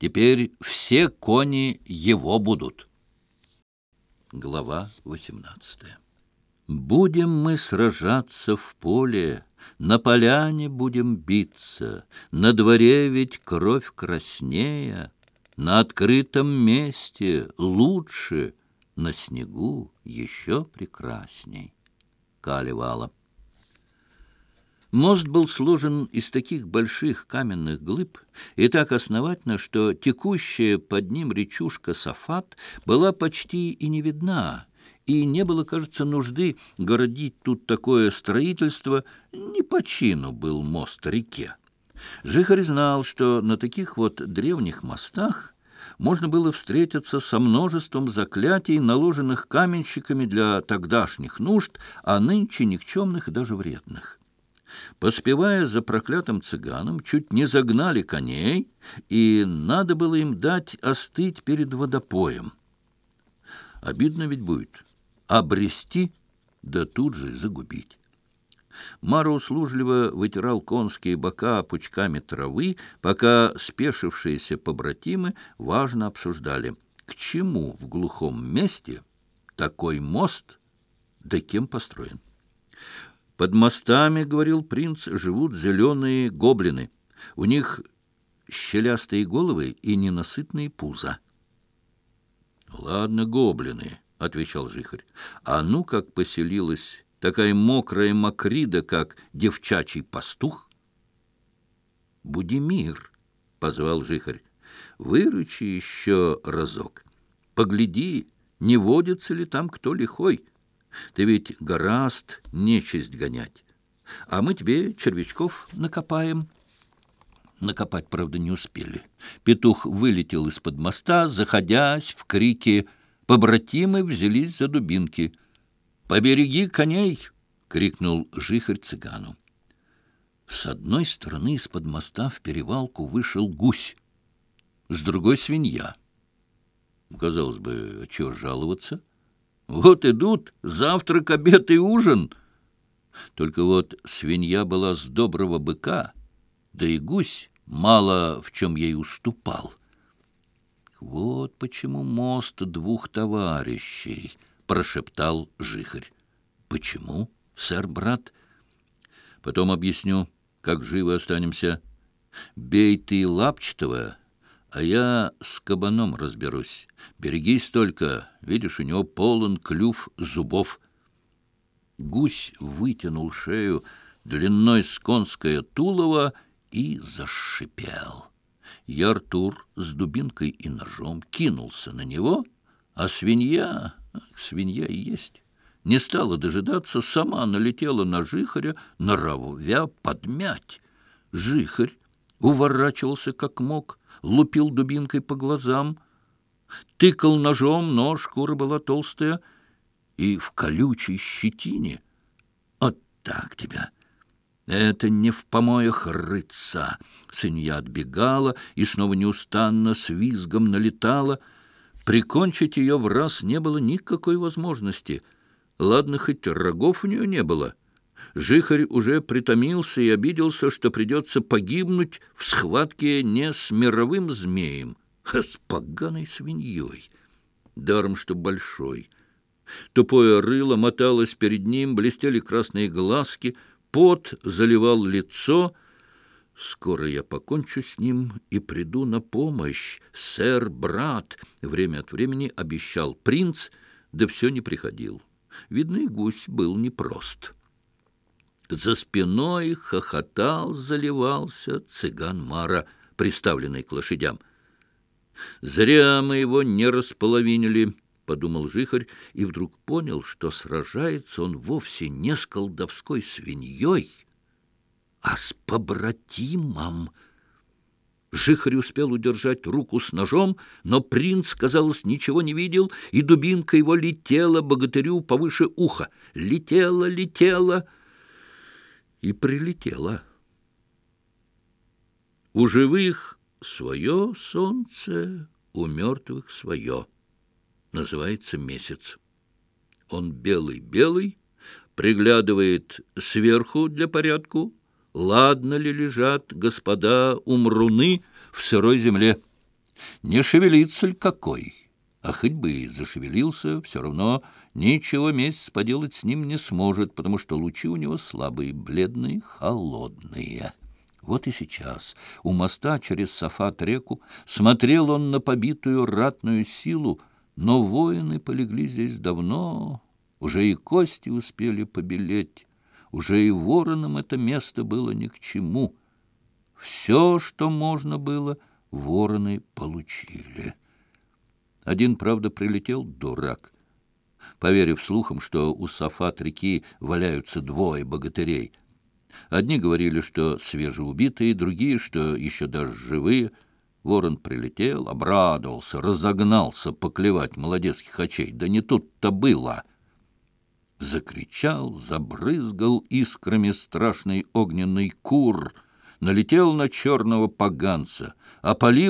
Теперь все кони его будут. Глава 18 Будем мы сражаться в поле, на поляне будем биться, на дворе ведь кровь краснее, на открытом месте лучше, на снегу еще прекрасней. Калевала. Мост был сложен из таких больших каменных глыб и так основательно, что текущая под ним речушка Сафат была почти и не видна, и не было, кажется, нужды городить тут такое строительство, не по чину был мост реке. Жихарь знал, что на таких вот древних мостах можно было встретиться со множеством заклятий, наложенных каменщиками для тогдашних нужд, а нынче никчемных и даже вредных. Поспевая за проклятым цыганом, чуть не загнали коней, и надо было им дать остыть перед водопоем. Обидно ведь будет. Обрести, да тут же загубить. Мара услужливо вытирал конские бока пучками травы, пока спешившиеся побратимы важно обсуждали, к чему в глухом месте такой мост, да кем построен. Под мостами, — говорил принц, — живут зеленые гоблины. У них щелястые головы и ненасытные пуза. — Ладно, гоблины, — отвечал жихарь. — А ну как поселилась такая мокрая макрида, как девчачий пастух? — Будимир, — позвал жихарь, — выручи еще разок. Погляди, не водится ли там кто лихой. Ты ведь гораст нечисть гонять. А мы тебе червячков накопаем. Накопать, правда, не успели. Петух вылетел из-под моста, заходясь в крики. Побратимы взялись за дубинки. «Побереги коней!» — крикнул жихарь цыгану. С одной стороны из-под моста в перевалку вышел гусь, с другой — свинья. Казалось Вот идут завтрак, обед и ужин. Только вот свинья была с доброго быка, да и гусь мало в чем ей уступал. «Вот почему мост двух товарищей», — прошептал Жихарь. «Почему, сэр-брат?» «Потом объясню, как живы останемся. Бей ты лапчатого, а я с кабаном разберусь. Берегись только, Видишь, у него полон клюв зубов. Гусь вытянул шею длиной с конское тулово и зашипел. И Артур с дубинкой и ножом кинулся на него, а свинья, свинья и есть, не стала дожидаться, сама налетела на жихаря, норовя подмять. Жихарь уворачивался как мог, лупил дубинкой по глазам — тыкал ножом, но шкура была толстая и в колючей щетине. Вот так тебя! Это не в помоях рыца. Сынья отбегала и снова неустанно с визгом налетала. Прикончить ее в раз не было никакой возможности. Ладно, хоть рогов у нее не было. Жихарь уже притомился и обиделся, что придется погибнуть в схватке не с мировым змеем, а с поганой свиньей. Даром, что большой. Тупое рыло моталось перед ним, блестели красные глазки, пот заливал лицо. «Скоро я покончу с ним и приду на помощь, сэр-брат», — время от времени обещал принц, да все не приходил. Видно, и гусь был непрост. За спиной хохотал, заливался цыган Мара, приставленный к лошадям. «Зря мы его не располовинили», — подумал Жихарь, и вдруг понял, что сражается он вовсе не с колдовской свиньей, а с побратимом. Жихарь успел удержать руку с ножом, но принц, казалось, ничего не видел, и дубинка его летела богатырю повыше уха. Летела, летела и прилетела. У живых свое солнце, у мертвых свое. Называется месяц. Он белый-белый, приглядывает сверху для порядку, ладно ли лежат господа умруны в сырой земле. Не шевелится ли какой? А хоть бы и зашевелился, все равно ничего месяц поделать с ним не сможет, потому что лучи у него слабые, бледные, холодные. Вот и сейчас у моста через Сафат-реку смотрел он на побитую ратную силу, но воины полегли здесь давно, уже и кости успели побелеть, уже и воронам это место было ни к чему. Все, что можно было, вороны получили. Один, правда, прилетел дурак, поверив слухам, что у Сафат-реки валяются двое богатырей — Одни говорили, что свежеубитые, другие, что еще даже живые. Ворон прилетел, обрадовался, разогнался поклевать молодецких очей. Да не тут-то было. Закричал, забрызгал искрами страшный огненный кур, налетел на черного поганца, опалил,